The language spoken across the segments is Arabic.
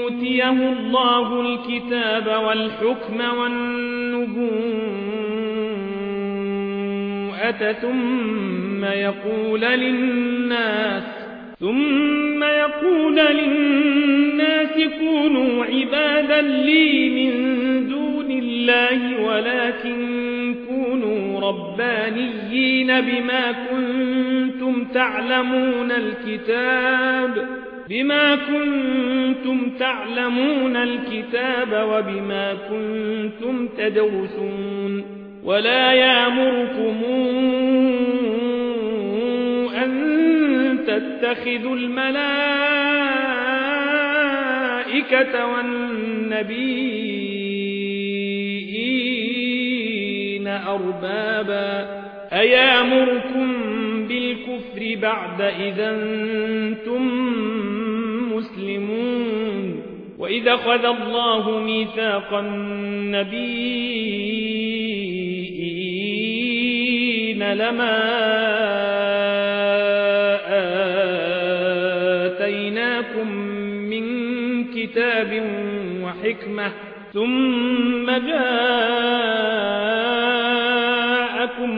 يؤتيه الله الكتاب والحكم والنبوءة ثم يقول للناس ثم يقول للناس كونوا عبادا لي من دون الله ولكن كونوا ربانيين بما كنتم تعلمون الكتاب بما كنتم تعلمون الكتاب وبما كنتم تدرسون ولا يامركم أن تتخذوا الملائكة والنبيين أربابا أيامركم بالكفر بعد إذا أنتم وإذا خذ الله ميثاق النبيين لما آتيناكم من كتاب وحكمة ثم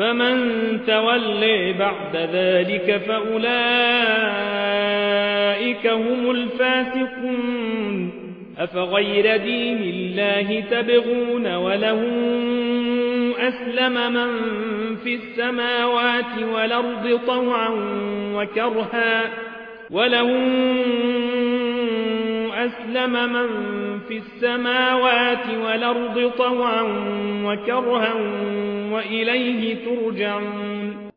فمن تولي بعد ذلك فأولئك هم الفاسقون. أفغير دين الله تبغون وله أسلم من في السماوات والأرض طوعا وكرها وله أسلم من في السماوات والأرض طوعا وكرها وإليه ترجعون